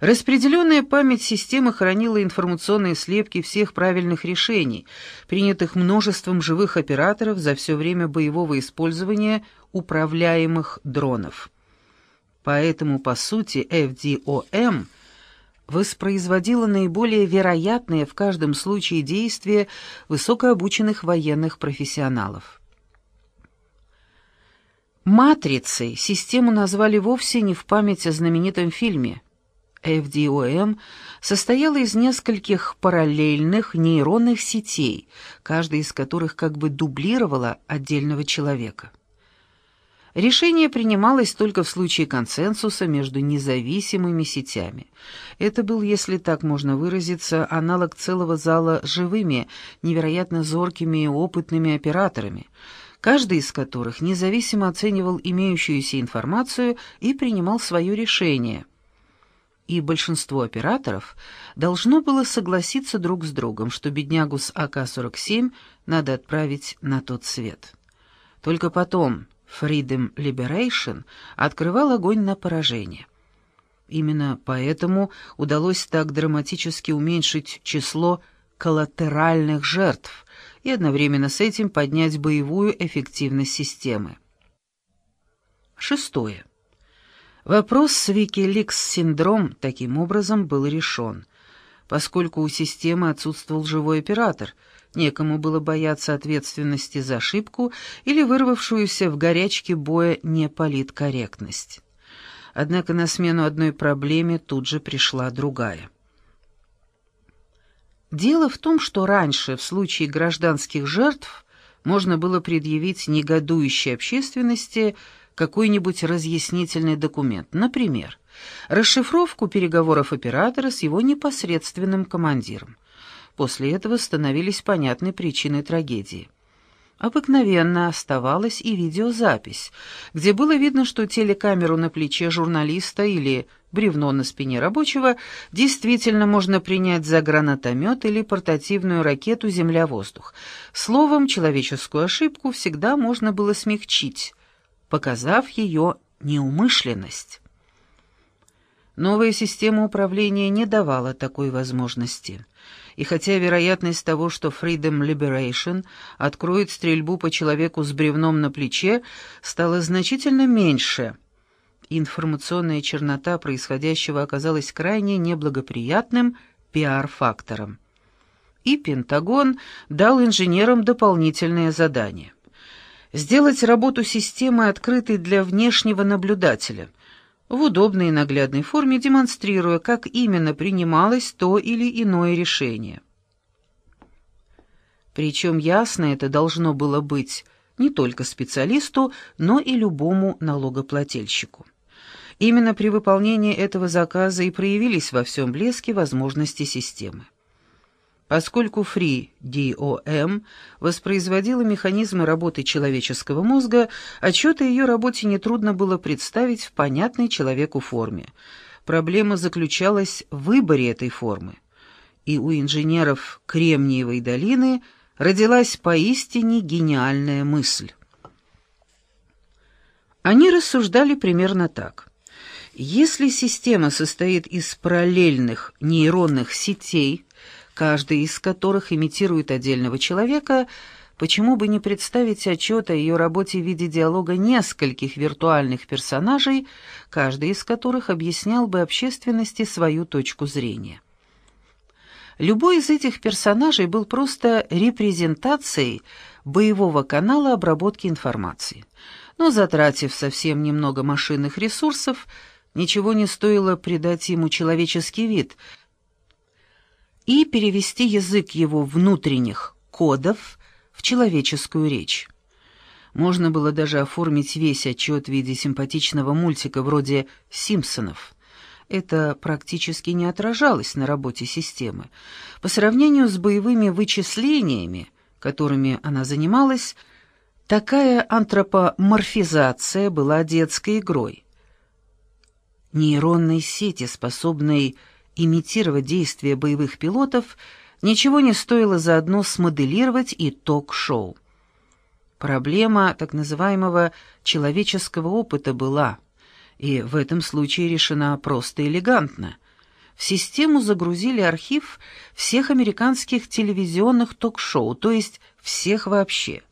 Распределенная память системы хранила информационные слепки всех правильных решений, принятых множеством живых операторов за все время боевого использования управляемых дронов. Поэтому, по сути, FDOM воспроизводила наиболее вероятные в каждом случае действия высокообученных военных профессионалов. «Матрицей» систему назвали вовсе не в память о знаменитом фильме. FDOM состояла из нескольких параллельных нейронных сетей, каждая из которых как бы дублировала отдельного человека. Решение принималось только в случае консенсуса между независимыми сетями. Это был, если так можно выразиться, аналог целого зала живыми, невероятно зоркими и опытными операторами, каждый из которых независимо оценивал имеющуюся информацию и принимал свое решение. И большинство операторов должно было согласиться друг с другом, что беднягу с АК-47 надо отправить на тот свет. Только потом Freedom Liberation открывал огонь на поражение. Именно поэтому удалось так драматически уменьшить число коллатеральных жертв и одновременно с этим поднять боевую эффективность системы. Шестое. Вопрос с Wikileaks-синдром таким образом был решен, поскольку у системы отсутствовал живой оператор — Некому было бояться ответственности за ошибку или вырвавшуюся в горячке боя неполиткорректность. Однако на смену одной проблеме тут же пришла другая. Дело в том, что раньше в случае гражданских жертв можно было предъявить негодующей общественности какой-нибудь разъяснительный документ, например, расшифровку переговоров оператора с его непосредственным командиром. После этого становились понятны причины трагедии. Обыкновенно оставалась и видеозапись, где было видно, что телекамеру на плече журналиста или бревно на спине рабочего действительно можно принять за гранатомет или портативную ракету «Земля-воздух». Словом, человеческую ошибку всегда можно было смягчить, показав ее неумышленность. Новая система управления не давала такой возможности и хотя вероятность того, что Freedom Liberation откроет стрельбу по человеку с бревном на плече, стала значительно меньше, информационная чернота происходящего оказалась крайне неблагоприятным пиар-фактором. И Пентагон дал инженерам дополнительное задание — сделать работу системы открытой для внешнего наблюдателя — в удобной и наглядной форме демонстрируя, как именно принималось то или иное решение. Причем ясно это должно было быть не только специалисту, но и любому налогоплательщику. Именно при выполнении этого заказа и проявились во всем блеске возможности системы. Поскольку FreeDOM воспроизводила механизмы работы человеческого мозга, отчет о ее работе нетрудно было представить в понятной человеку форме. Проблема заключалась в выборе этой формы. И у инженеров Кремниевой долины родилась поистине гениальная мысль. Они рассуждали примерно так. Если система состоит из параллельных нейронных сетей, каждый из которых имитирует отдельного человека, почему бы не представить отчет о ее работе в виде диалога нескольких виртуальных персонажей, каждый из которых объяснял бы общественности свою точку зрения. Любой из этих персонажей был просто репрезентацией боевого канала обработки информации. Но затратив совсем немного машинных ресурсов, ничего не стоило придать ему человеческий вид – и перевести язык его внутренних кодов в человеческую речь. Можно было даже оформить весь отчет в виде симпатичного мультика вроде «Симпсонов». Это практически не отражалось на работе системы. По сравнению с боевыми вычислениями, которыми она занималась, такая антропоморфизация была детской игрой. Нейронной сети, способной имитировать действия боевых пилотов, ничего не стоило заодно смоделировать и ток-шоу. Проблема так называемого человеческого опыта была, и в этом случае решена просто элегантно. в систему загрузили архив всех американских телевизионных ток-шоу, то есть всех вообще.